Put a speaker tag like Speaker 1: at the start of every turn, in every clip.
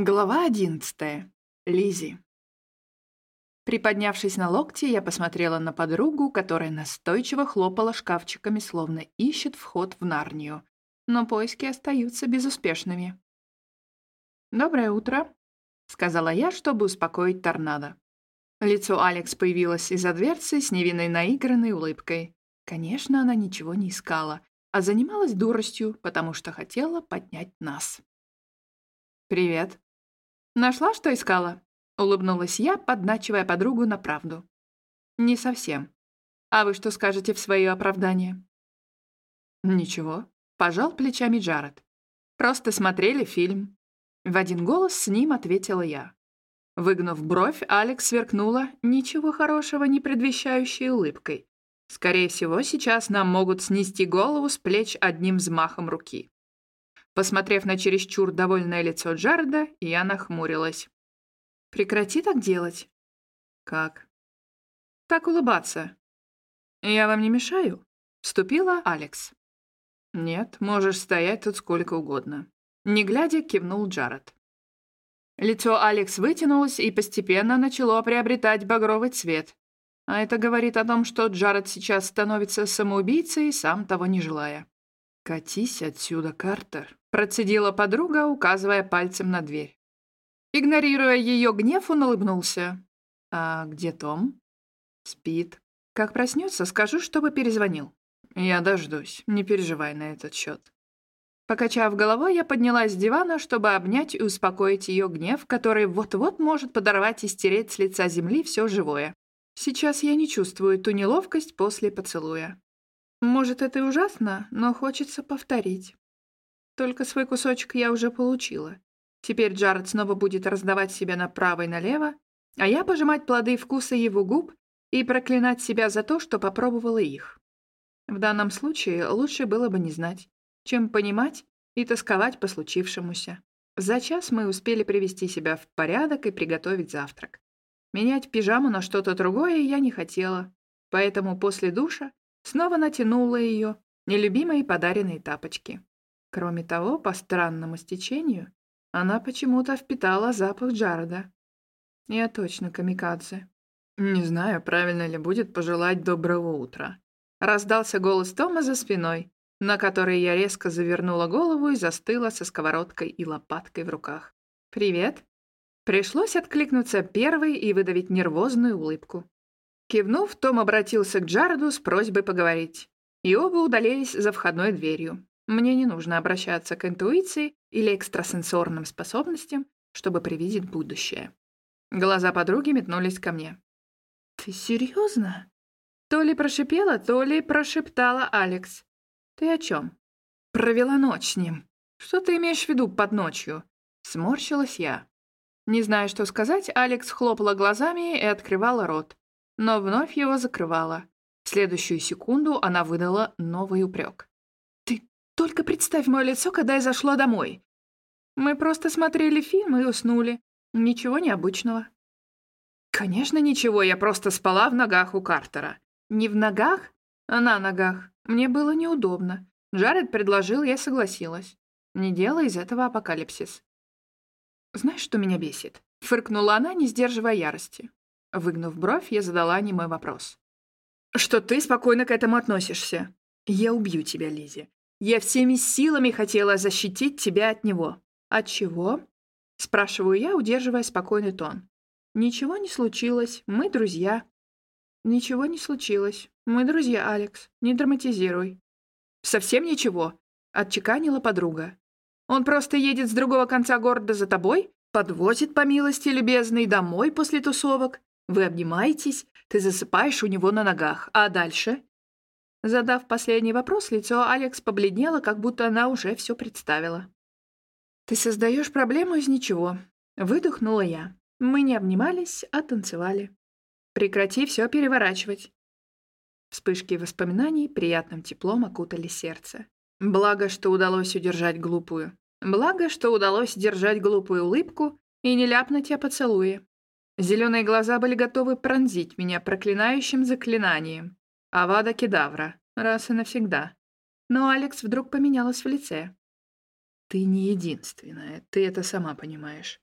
Speaker 1: Глава одиннадцатая. Лизи. Приподнявшись на локте, я посмотрела на подругу, которая настойчиво хлопала шкафчиками, словно ищет вход в Нарнию. Но поиски остаются безуспешными. «Доброе утро», — сказала я, чтобы успокоить торнадо. Лицо Алекс появилось из-за дверцы с невинной наигранной улыбкой. Конечно, она ничего не искала, а занималась дуростью, потому что хотела поднять нас. «Привет», «Нашла, что искала?» — улыбнулась я, подначивая подругу на правду. «Не совсем. А вы что скажете в свое оправдание?» «Ничего», — пожал плечами Джаред. «Просто смотрели фильм». В один голос с ним ответила я. Выгнув бровь, Алекс сверкнула ничего хорошего не предвещающей улыбкой. Скорее всего, сейчас нам могут снести голову с плеч одним взмахом руки. Посмотрев на чересчур довольное лицо Джареда, я нахмурилась. «Прекрати так делать». «Как?» «Так улыбаться». «Я вам не мешаю?» — вступила Алекс. «Нет, можешь стоять тут сколько угодно». Не глядя, кивнул Джаред. Лицо Алекс вытянулось и постепенно начало приобретать багровый цвет. А это говорит о том, что Джаред сейчас становится самоубийцей, сам того не желая. «Катись отсюда, Картер», — процедила подруга, указывая пальцем на дверь. Игнорируя ее гнев, он улыбнулся. «А где Том?» «Спит. Как проснется, скажу, чтобы перезвонил». «Я дождусь, не переживай на этот счет». Покачав головой, я поднялась с дивана, чтобы обнять и успокоить ее гнев, который вот-вот может подорвать и стереть с лица земли все живое. Сейчас я не чувствую ту неловкость после поцелуя. Может, это и ужасно, но хочется повторить. Только свой кусочек я уже получила. Теперь Джаред снова будет раздавать себя направо и налево, а я пожимать плоды вкуса его губ и проклинать себя за то, что попробовала их. В данном случае лучше было бы не знать, чем понимать и тосковать по случившемуся. За час мы успели привести себя в порядок и приготовить завтрак. Менять пижаму на что-то другое я не хотела, поэтому после душа Снова натянула ее, нелюбимые подаренные тапочки. Кроме того, по странному стечению, она почему-то впитала запах Джареда. Я точно камикадзе. Не знаю, правильно ли будет пожелать доброго утра. Раздался голос Тома за спиной, на который я резко завернула голову и застыла со сковородкой и лопаткой в руках. «Привет!» Пришлось откликнуться первой и выдавить нервозную улыбку. Кивнув, Том обратился к Джареду с просьбой поговорить. И оба удалились за входной дверью. Мне не нужно обращаться к интуиции или экстрасенсорным способностям, чтобы привидеть будущее. Глаза подруги метнулись ко мне. «Ты серьезно?» То ли прошипела, то ли прошептала Алекс. «Ты о чем?» «Провела ночь с ним. Что ты имеешь в виду под ночью?» Сморщилась я. Не зная, что сказать, Алекс хлопала глазами и открывала рот но вновь его закрывала. В следующую секунду она выдала новый упрек. «Ты только представь мое лицо, когда я зашла домой. Мы просто смотрели фильм и уснули. Ничего необычного». «Конечно, ничего, я просто спала в ногах у Картера». «Не в ногах, а на ногах. Мне было неудобно. Джаред предложил, я согласилась. Не делай из этого апокалипсис». «Знаешь, что меня бесит?» — фыркнула она, не сдерживая ярости. Выгнув бровь, я задала немой вопрос. «Что ты спокойно к этому относишься? Я убью тебя, Лизи. Я всеми силами хотела защитить тебя от него. От чего?» Спрашиваю я, удерживая спокойный тон. «Ничего не случилось. Мы друзья». «Ничего не случилось. Мы друзья, Алекс. Не драматизируй». «Совсем ничего», — отчеканила подруга. «Он просто едет с другого конца города за тобой, подвозит, по милости любезной, домой после тусовок, вы обнимаетесь, ты засыпаешь у него на ногах. А дальше? Задав последний вопрос, лицо Алекс побледнело, как будто она уже все представила. «Ты создаешь проблему из ничего», — выдохнула я. Мы не обнимались, а танцевали. Прекрати все переворачивать. Вспышки воспоминаний приятным теплом окутали сердце. Благо, что удалось удержать глупую. Благо, что удалось держать глупую улыбку и не ляпнуть о поцелуе. Зеленые глаза были готовы пронзить меня проклинающим заклинанием. Авада кедавра, раз и навсегда. Но Алекс вдруг поменялась в лице. «Ты не единственная, ты это сама понимаешь.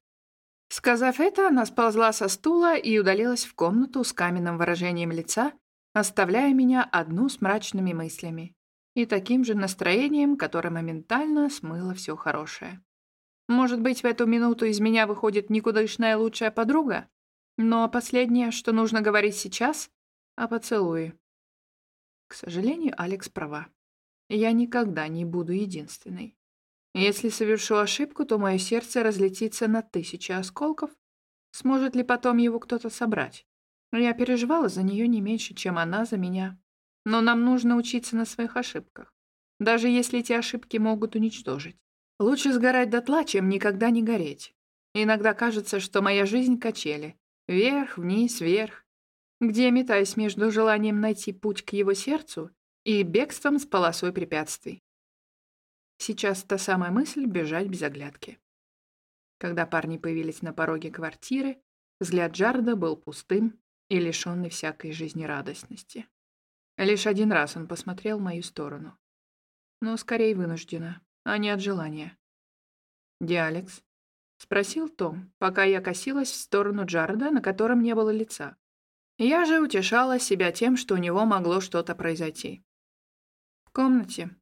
Speaker 1: Сказав это, она сползла со стула и удалилась в комнату с каменным выражением лица, оставляя меня одну с мрачными мыслями и таким же настроением, которое моментально смыло все хорошее. Может быть, в эту минуту из меня выходит никудышная лучшая подруга? Но последнее, что нужно говорить сейчас, о поцелуе. К сожалению, Алекс права. Я никогда не буду единственной. Если совершу ошибку, то мое сердце разлетится на тысячи осколков. Сможет ли потом его кто-то собрать? Я переживала за нее не меньше, чем она за меня. Но нам нужно учиться на своих ошибках, даже если эти ошибки могут уничтожить. Лучше сгорать дотла, чем никогда не гореть. Иногда кажется, что моя жизнь — качели. Вверх, вниз, вверх. Где метаюсь между желанием найти путь к его сердцу и бегством с полосой препятствий. Сейчас та самая мысль — бежать без оглядки. Когда парни появились на пороге квартиры, взгляд Джарда был пустым и лишенный всякой жизнерадостности. Лишь один раз он посмотрел в мою сторону. Но скорее вынужденно, а не от желания. «Диалекс?» — спросил Том, пока я косилась в сторону Джарда, на котором не было лица. Я же утешала себя тем, что у него могло что-то произойти. «В комнате».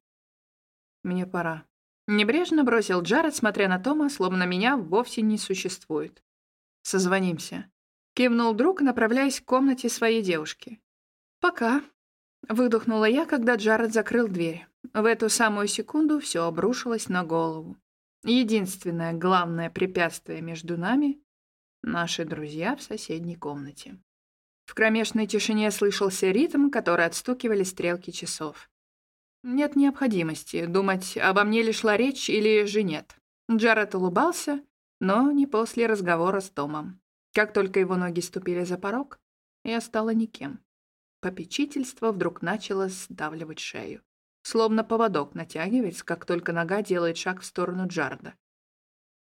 Speaker 1: «Мне пора». Небрежно бросил Джаред, смотря на Тома, словно меня вовсе не существует. «Созвонимся». Кивнул друг, направляясь к комнате своей девушки. «Пока», Выдохнула я, когда Джаред закрыл дверь. В эту самую секунду все обрушилось на голову. Единственное главное препятствие между нами — наши друзья в соседней комнате. В кромешной тишине слышался ритм, который отстукивали стрелки часов. Нет необходимости думать, обо мне ли шла речь или же нет. Джаред улыбался, но не после разговора с Томом. Как только его ноги ступили за порог, я стала никем. Попечительство вдруг начало сдавливать шею. Словно поводок натягивается, как только нога делает шаг в сторону Джарда.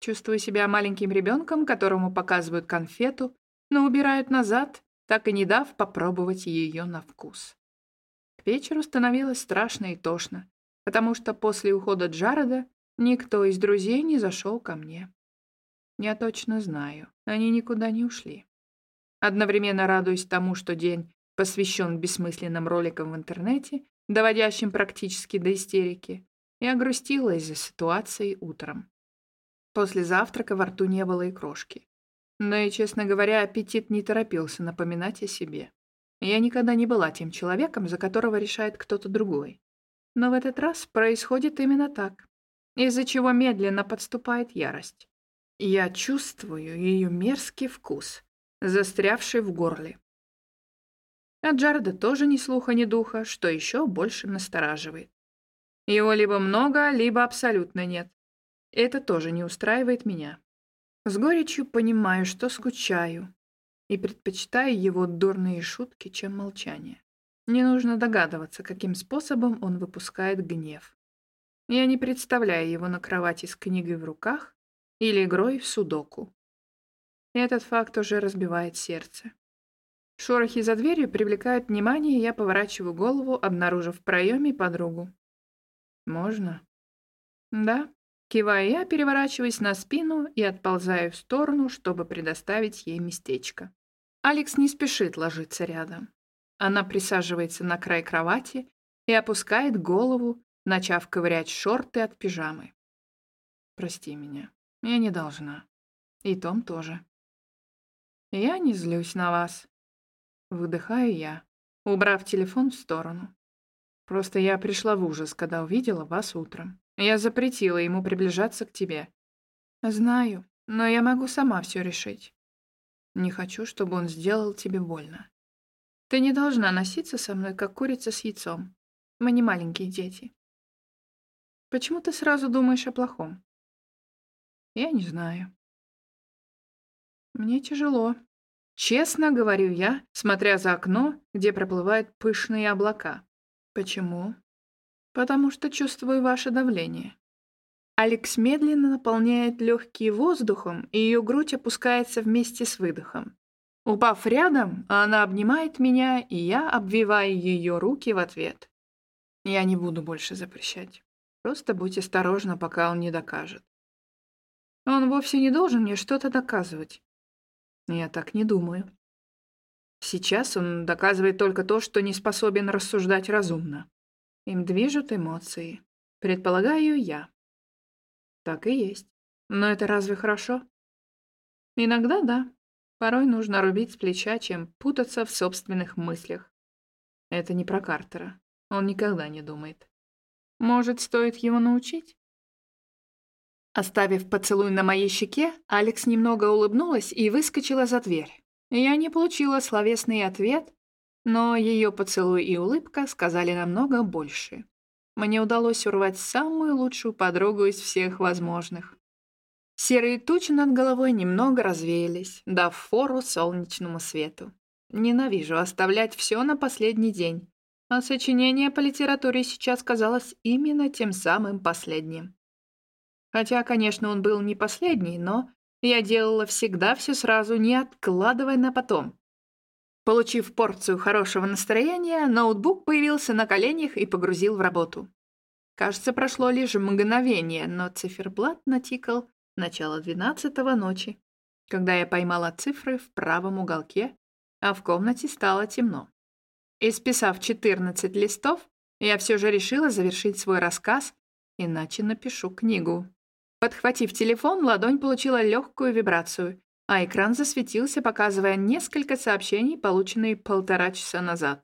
Speaker 1: Чувствую себя маленьким ребенком, которому показывают конфету, но убирают назад, так и не дав попробовать ее на вкус. К вечеру становилось страшно и тошно, потому что после ухода Джареда никто из друзей не зашел ко мне. Я точно знаю, они никуда не ушли. Одновременно радуюсь тому, что день посвящен бессмысленным роликам в интернете, доводящим практически до истерики, и огрустила из-за ситуации утром. После завтрака во рту не было и крошки. Но и, честно говоря, аппетит не торопился напоминать о себе. Я никогда не была тем человеком, за которого решает кто-то другой. Но в этот раз происходит именно так, из-за чего медленно подступает ярость. Я чувствую ее мерзкий вкус, застрявший в горле. От Джареда тоже ни слуха, ни духа, что еще больше настораживает. Его либо много, либо абсолютно нет. Это тоже не устраивает меня. С горечью понимаю, что скучаю, и предпочитаю его дурные шутки, чем молчание. Не нужно догадываться, каким способом он выпускает гнев. Я не представляю его на кровати с книгой в руках или игрой в судоку. Этот факт уже разбивает сердце. Шорохи за дверью привлекают внимание, и я поворачиваю голову, обнаружив в проеме подругу. «Можно?» «Да», киваю я, переворачиваясь на спину и отползаю в сторону, чтобы предоставить ей местечко. Алекс не спешит ложиться рядом. Она присаживается на край кровати и опускает голову, начав ковырять шорты от пижамы. «Прости меня, я не должна. И Том тоже». «Я не злюсь на вас», Выдыхаю я, убрав телефон в сторону. Просто я пришла в ужас, когда увидела вас утром. Я запретила ему приближаться к тебе. Знаю, но я могу сама все решить. Не хочу, чтобы он сделал тебе больно. Ты не должна носиться со мной, как курица с яйцом. Мы не маленькие дети. Почему ты сразу думаешь о плохом? Я не знаю. Мне тяжело, Честно говорю я, смотря за окно, где проплывают пышные облака. Почему? Потому что чувствую ваше давление. Алекс медленно наполняет легкие воздухом, и ее грудь опускается вместе с выдохом. Упав рядом, она обнимает меня, и я обвиваю ее руки в ответ. Я не буду больше запрещать. Просто будь осторожна, пока он не докажет. Он вовсе не должен мне что-то доказывать. Я так не думаю. Сейчас он доказывает только то, что не способен рассуждать разумно. Им движут эмоции. Предполагаю, я. Так и есть. Но это разве хорошо? Иногда да. Порой нужно рубить с плеча, чем путаться в собственных мыслях. Это не про Картера. Он никогда не думает. Может, стоит его научить? Оставив поцелуй на моей щеке, Алекс немного улыбнулась и выскочила за дверь. Я не получила словесный ответ, но ее поцелуй и улыбка сказали намного больше. Мне удалось урвать самую лучшую подругу из всех возможных. Серые тучи над головой немного развеялись, дав фору солнечному свету. Ненавижу оставлять все на последний день, а сочинение по литературе сейчас казалось именно тем самым последним. Хотя, конечно, он был не последний, но я делала всегда все сразу, не откладывая на потом. Получив порцию хорошего настроения, ноутбук появился на коленях и погрузил в работу. Кажется, прошло лишь мгновение, но циферблат натикал начало двенадцатого ночи, когда я поймала цифры в правом уголке, а в комнате стало темно. Исписав 14 листов, я все же решила завершить свой рассказ, иначе напишу книгу. Подхватив телефон, ладонь получила легкую вибрацию, а экран засветился, показывая несколько сообщений, полученные полтора часа назад.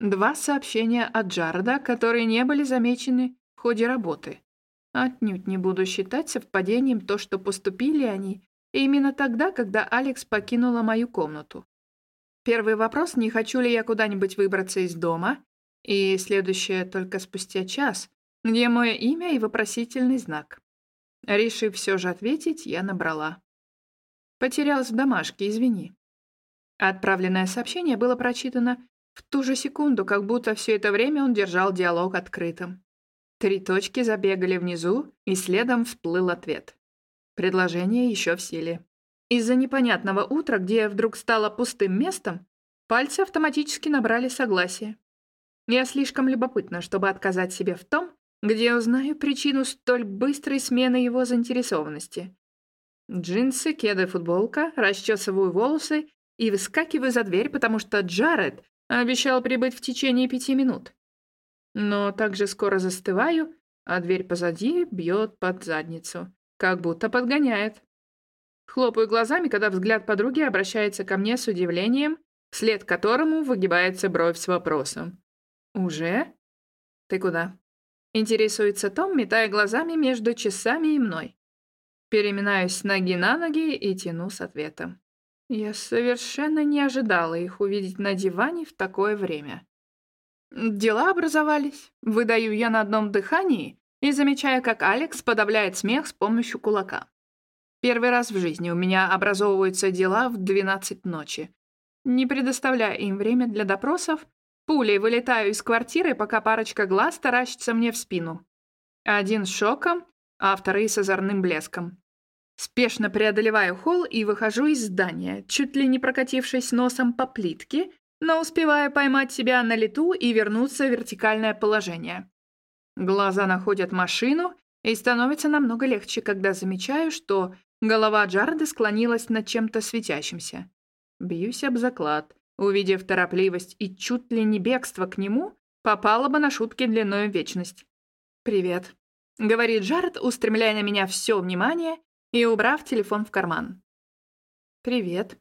Speaker 1: Два сообщения от Джареда, которые не были замечены в ходе работы. Отнюдь не буду считать совпадением то, что поступили они именно тогда, когда Алекс покинула мою комнату. Первый вопрос, не хочу ли я куда-нибудь выбраться из дома, и следующее только спустя час, где мое имя и вопросительный знак. Решив все же ответить, я набрала. Потерялась в домашке, извини. Отправленное сообщение было прочитано в ту же секунду, как будто все это время он держал диалог открытым. Три точки забегали внизу, и следом всплыл ответ. Предложение еще в силе. Из-за непонятного утра, где вдруг стало пустым местом, пальцы автоматически набрали согласие. Я слишком любопытна, чтобы отказать себе в том, где узнаю причину столь быстрой смены его заинтересованности. Джинсы, кеды, футболка, расчесываю волосы и выскакиваю за дверь, потому что Джаред обещал прибыть в течение пяти минут но также скоро застываю, а дверь позади бьет под задницу, как будто подгоняет. Хлопаю глазами, когда взгляд подруги обращается ко мне с удивлением, вслед которому выгибается бровь с вопросом. «Уже? Ты куда?» Интересуется Том, метая глазами между часами и мной. Переминаюсь с ноги на ноги и тяну с ответом. Я совершенно не ожидала их увидеть на диване в такое время. Дела образовались. Выдаю я на одном дыхании и замечаю, как Алекс подавляет смех с помощью кулака. Первый раз в жизни у меня образовываются дела в 12 ночи. Не предоставляя им время для допросов, пулей вылетаю из квартиры, пока парочка глаз таращится мне в спину. Один с шоком, а вторые с озорным блеском. Спешно преодолеваю холл и выхожу из здания, чуть ли не прокатившись носом по плитке но успеваю поймать себя на лету и вернуться в вертикальное положение. Глаза находят машину, и становится намного легче, когда замечаю, что голова Джарда склонилась над чем-то светящимся. Бьюсь об заклад. Увидев торопливость и чуть ли не бегство к нему, попала бы на шутки длиной в вечность. «Привет», — говорит Джаред, устремляя на меня все внимание и убрав телефон в карман. «Привет»,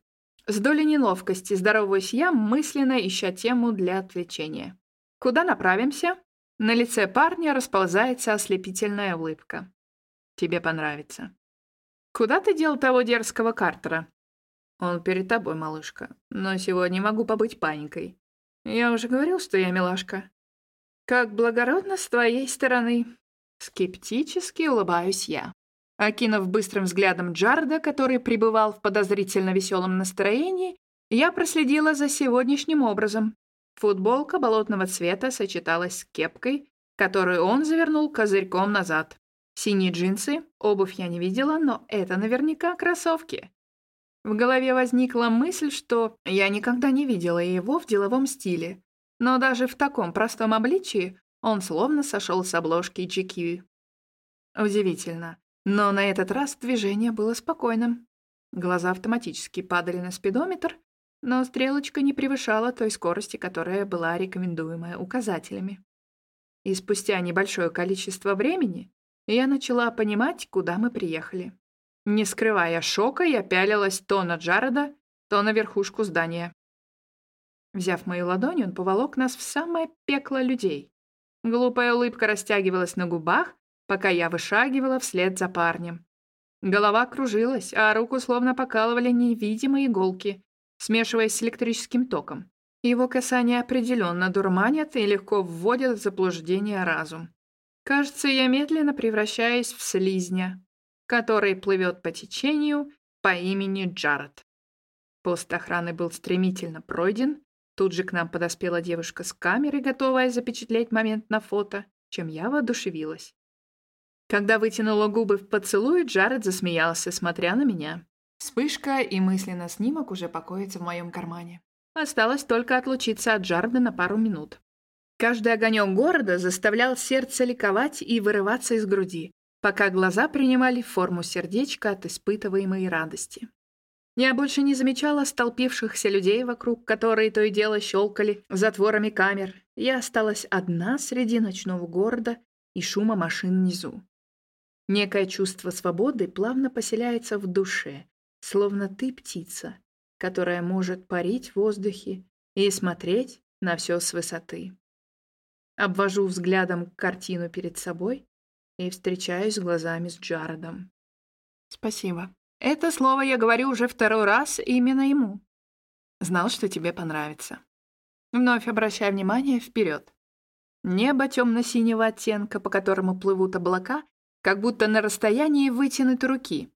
Speaker 1: с долей неловкости здороваюсь я, мысленно ища тему для отвлечения. Куда направимся? На лице парня расползается ослепительная улыбка. Тебе понравится. Куда ты дел того дерзкого Картера? Он перед тобой, малышка. Но сегодня могу побыть паникой. Я уже говорил, что я милашка. Как благородно с твоей стороны. Скептически улыбаюсь я. Окинув быстрым взглядом Джарда, который пребывал в подозрительно веселом настроении, я проследила за сегодняшним образом. Футболка болотного цвета сочеталась с кепкой, которую он завернул козырьком назад. Синие джинсы, обувь я не видела, но это наверняка кроссовки. В голове возникла мысль, что я никогда не видела его в деловом стиле, но даже в таком простом обличии он словно сошел с обложки GQ. Удивительно. Но на этот раз движение было спокойным. Глаза автоматически падали на спидометр, но стрелочка не превышала той скорости, которая была рекомендуемая указателями. И спустя небольшое количество времени я начала понимать, куда мы приехали. Не скрывая шока, я пялилась то на Джареда, то на верхушку здания. Взяв мою ладонь, он поволок нас в самое пекло людей. Глупая улыбка растягивалась на губах, пока я вышагивала вслед за парнем. Голова кружилась, а руку словно покалывали невидимые иголки, смешиваясь с электрическим током. Его касания определенно дурманят и легко вводят в заблуждение разум. Кажется, я медленно превращаюсь в слизня, который плывет по течению по имени Джаред. Пост охраны был стремительно пройден. Тут же к нам подоспела девушка с камерой, готовая запечатлеть момент на фото, чем я воодушевилась. Когда вытянула губы в поцелуй, Джаред засмеялся, смотря на меня. Вспышка и мысленно снимок уже покоится в моем кармане. Осталось только отлучиться от Джарда на пару минут. Каждый огонек города заставлял сердце ликовать и вырываться из груди, пока глаза принимали форму сердечка от испытываемой радости. Я больше не замечала столпившихся людей вокруг, которые то и дело щелкали затворами камер. Я осталась одна среди ночного города и шума машин внизу. Некое чувство свободы плавно поселяется в душе, словно ты птица, которая может парить в воздухе и смотреть на все с высоты. Обвожу взглядом картину перед собой и встречаюсь глазами с Джаредом. Спасибо. Это слово я говорю уже второй раз именно ему. Знал, что тебе понравится. Вновь обращая внимание вперед. Небо темно-синего оттенка, по которому плывут облака, как будто на расстоянии вытянутой руки.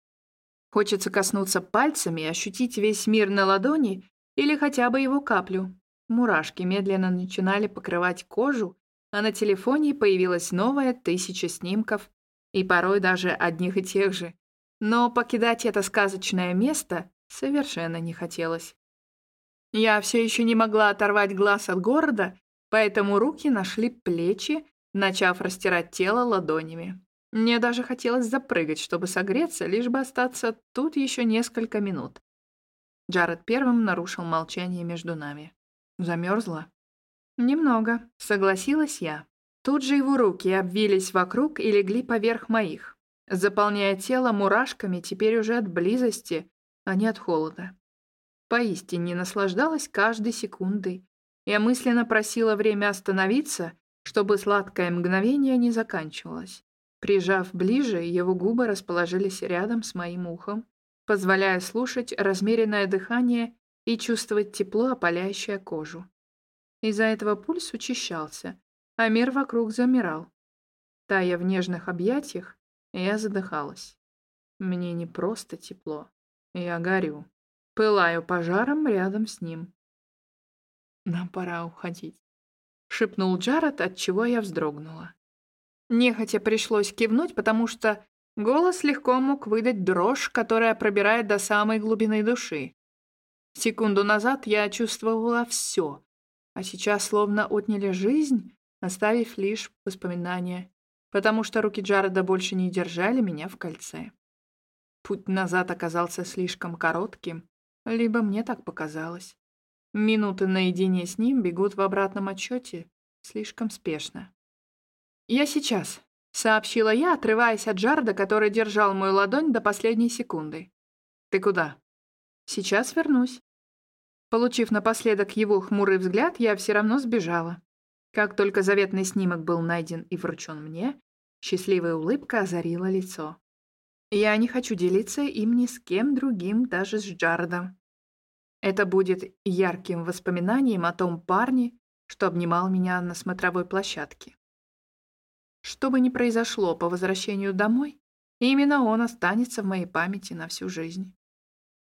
Speaker 1: Хочется коснуться пальцами и ощутить весь мир на ладони или хотя бы его каплю. Мурашки медленно начинали покрывать кожу, а на телефоне появилась новая тысяча снимков, и порой даже одних и тех же. Но покидать это сказочное место совершенно не хотелось. Я все еще не могла оторвать глаз от города, поэтому руки нашли плечи, начав растирать тело ладонями. Мне даже хотелось запрыгать, чтобы согреться, лишь бы остаться тут еще несколько минут. Джаред первым нарушил молчание между нами. Замерзла? Немного, согласилась я. Тут же его руки обвились вокруг и легли поверх моих, заполняя тело мурашками теперь уже от близости, а не от холода. Поистине наслаждалась каждой секундой. Я мысленно просила время остановиться, чтобы сладкое мгновение не заканчивалось. Прижав ближе, его губы расположились рядом с моим ухом, позволяя слушать размеренное дыхание и чувствовать тепло, опаляющее кожу. Из-за этого пульс учащался, а мир вокруг замирал. Тая в нежных объятиях, я задыхалась. Мне не просто тепло. Я горю. Пылаю пожаром рядом с ним. «Нам пора уходить», — шепнул Джаред, от чего я вздрогнула. Нехотя пришлось кивнуть, потому что голос легко мог выдать дрожь, которая пробирает до самой глубины души. Секунду назад я чувствовала все, а сейчас словно отняли жизнь, оставив лишь воспоминания, потому что руки Джареда больше не держали меня в кольце. Путь назад оказался слишком коротким, либо мне так показалось. Минуты наедине с ним бегут в обратном отчете слишком спешно. «Я сейчас», — сообщила я, отрываясь от Джарда, который держал мою ладонь до последней секунды. «Ты куда?» «Сейчас вернусь». Получив напоследок его хмурый взгляд, я все равно сбежала. Как только заветный снимок был найден и вручен мне, счастливая улыбка озарила лицо. Я не хочу делиться им ни с кем другим, даже с Джардом. Это будет ярким воспоминанием о том парне, что обнимал меня на смотровой площадке. Что бы ни произошло по возвращению домой, именно он останется в моей памяти на всю жизнь.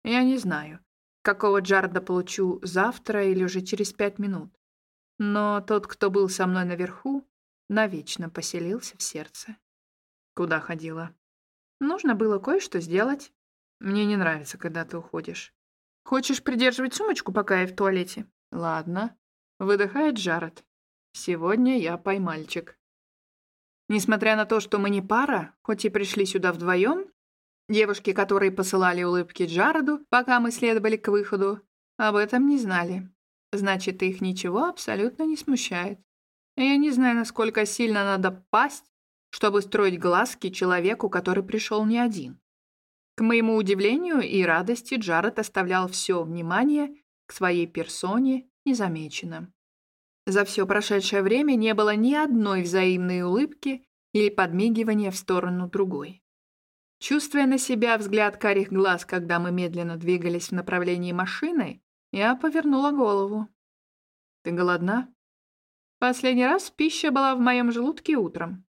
Speaker 1: Я не знаю, какого Джарда получу завтра или уже через пять минут, но тот, кто был со мной наверху, навечно поселился в сердце. Куда ходила? Нужно было кое-что сделать. Мне не нравится, когда ты уходишь. Хочешь придерживать сумочку, пока я в туалете? Ладно. Выдыхает Джаред. Сегодня я поймальчик. Несмотря на то, что мы не пара, хоть и пришли сюда вдвоем, девушки, которые посылали улыбки Джароду, пока мы следовали к выходу, об этом не знали. Значит, их ничего абсолютно не смущает. Я не знаю, насколько сильно надо пасть, чтобы строить глазки человеку, который пришел не один. К моему удивлению и радости Джаред оставлял все внимание к своей персоне незамеченным. За все прошедшее время не было ни одной взаимной улыбки или подмигивания в сторону другой. Чувствуя на себя взгляд карих глаз, когда мы медленно двигались в направлении машины, я повернула голову. «Ты голодна?» «Последний раз пища была в моем желудке утром.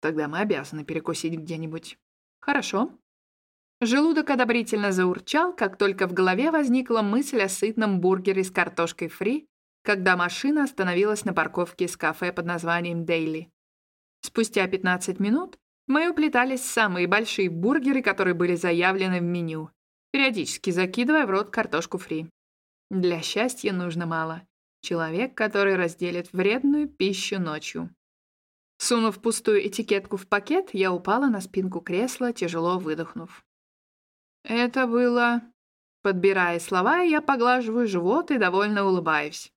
Speaker 1: Тогда мы обязаны перекусить где-нибудь. Хорошо». Желудок одобрительно заурчал, как только в голове возникла мысль о сытном бургере с картошкой фри, когда машина остановилась на парковке с кафе под названием «Дейли». Спустя 15 минут мы уплетались самые большие бургеры, которые были заявлены в меню, периодически закидывая в рот картошку фри. Для счастья нужно мало. Человек, который разделит вредную пищу ночью. Сунув пустую этикетку в пакет, я упала на спинку кресла, тяжело выдохнув. Это было... Подбирая слова, я поглаживаю живот и довольно улыбаюсь.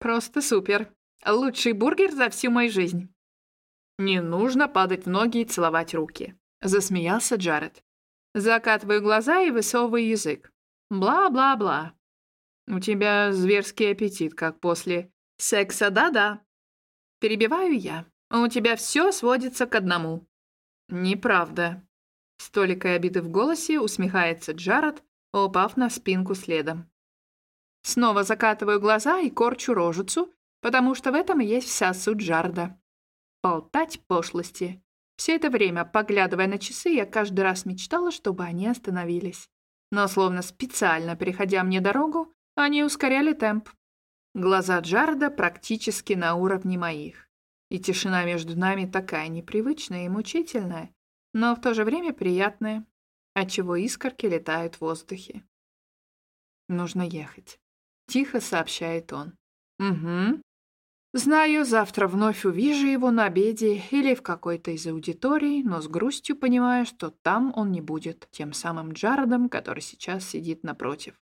Speaker 1: Просто супер. Лучший бургер за всю мою жизнь. Не нужно падать в ноги и целовать руки. Засмеялся Джаред. Закатываю глаза и высовываю язык. Бла-бла-бла. У тебя зверский аппетит, как после секса, да-да. Перебиваю я. У тебя все сводится к одному. Неправда. С толикой обиды в голосе усмехается Джаред, упав на спинку следом. Снова закатываю глаза и корчу рожицу, потому что в этом и есть вся суть Джарда. Болтать пошлости. Все это время, поглядывая на часы, я каждый раз мечтала, чтобы они остановились. Но словно специально переходя мне дорогу, они ускоряли темп. Глаза Джарда практически на уровне моих. И тишина между нами такая непривычная и мучительная, но в то же время приятная, отчего искорки летают в воздухе. Нужно ехать. Тихо сообщает он. Угу. Знаю, завтра вновь увижу его на обеде или в какой-то из аудиторий, но с грустью понимаю, что там он не будет тем самым Джаредом, который сейчас сидит напротив.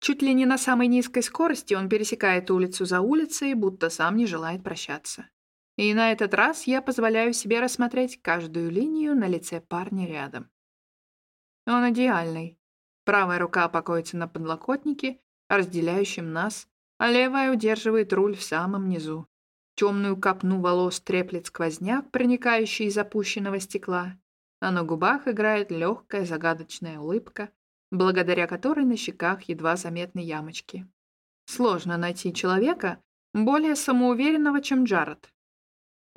Speaker 1: Чуть ли не на самой низкой скорости он пересекает улицу за улицей, будто сам не желает прощаться. И на этот раз я позволяю себе рассмотреть каждую линию на лице парня рядом. Он идеальный. Правая рука покоится на подлокотнике, разделяющем нас, а левая удерживает руль в самом низу. Темную копну волос треплет сквозняк, проникающий из опущенного стекла, а на губах играет легкая загадочная улыбка, благодаря которой на щеках едва заметны ямочки. Сложно найти человека, более самоуверенного, чем Джаред.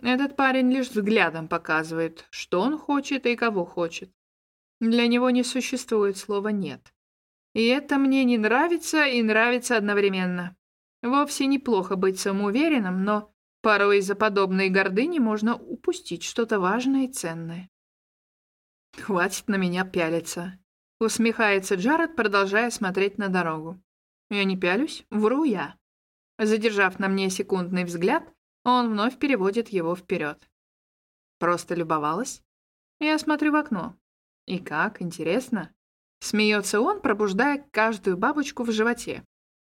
Speaker 1: Этот парень лишь взглядом показывает, что он хочет и кого хочет. Для него не существует слова «нет». И это мне не нравится и нравится одновременно. Вовсе неплохо быть самоуверенным, но порой из-за подобной гордыни можно упустить что-то важное и ценное. Хватит на меня пялиться. Усмехается Джаред, продолжая смотреть на дорогу. Я не пялюсь, вру я. Задержав на мне секундный взгляд, он вновь переводит его вперед. Просто любовалась? Я смотрю в окно. И как, интересно? Смеется он, пробуждая каждую бабочку в животе,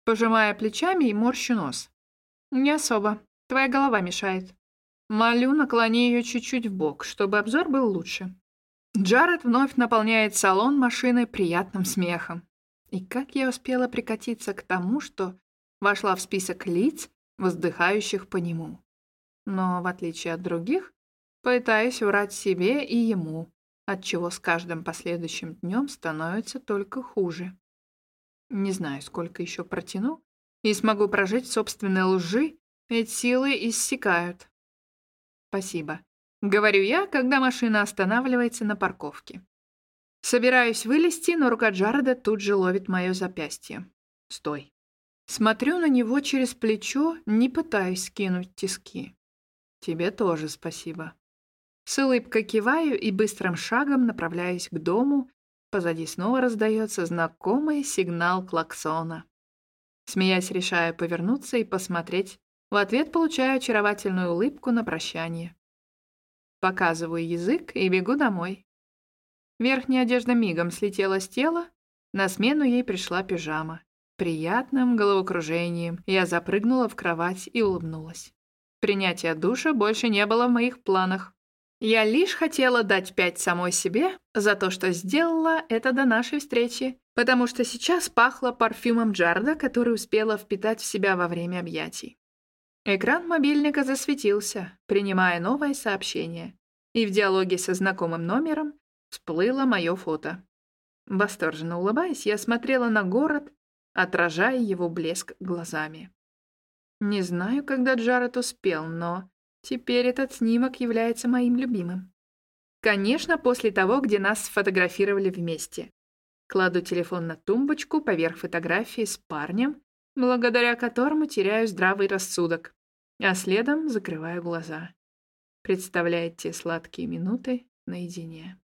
Speaker 1: пожимая плечами и морщу нос. Не особо. Твоя голова мешает. Молю, наклони ее чуть-чуть в бок, чтобы обзор был лучше. Джаред вновь наполняет салон машины приятным смехом. И как я успела прикатиться к тому, что вошла в список лиц, воздыхающих по нему. Но, в отличие от других, пытаюсь врать себе и ему, отчего с каждым последующим днем становится только хуже. Не знаю, сколько еще протяну, и смогу прожить собственной лжи, ведь силы иссякают. Спасибо. Говорю я, когда машина останавливается на парковке. Собираюсь вылезти, но рука Джареда тут же ловит мое запястье. Стой. Смотрю на него через плечо, не пытаюсь скинуть тиски. Тебе тоже спасибо. С улыбкой киваю и быстрым шагом направляюсь к дому. Позади снова раздается знакомый сигнал клаксона. Смеясь, решаю повернуться и посмотреть. В ответ получаю очаровательную улыбку на прощание. Показываю язык и бегу домой. Верхняя одежда мигом слетела с тела, на смену ей пришла пижама. Приятным головокружением я запрыгнула в кровать и улыбнулась. Принятие душа больше не было в моих планах. Я лишь хотела дать пять самой себе за то, что сделала это до нашей встречи, потому что сейчас пахло парфюмом Джарда, который успела впитать в себя во время объятий. Экран мобильника засветился, принимая новое сообщение, и в диалоге со знакомым номером всплыло мое фото. Восторженно улыбаясь, я смотрела на город, отражая его блеск глазами. Не знаю, когда Джаред успел, но теперь этот снимок является моим любимым. Конечно, после того, где нас сфотографировали вместе. Кладу телефон на тумбочку поверх фотографии с парнем, благодаря которому теряю здравый рассудок, а следом закрываю глаза. Представляет те сладкие минуты наедине.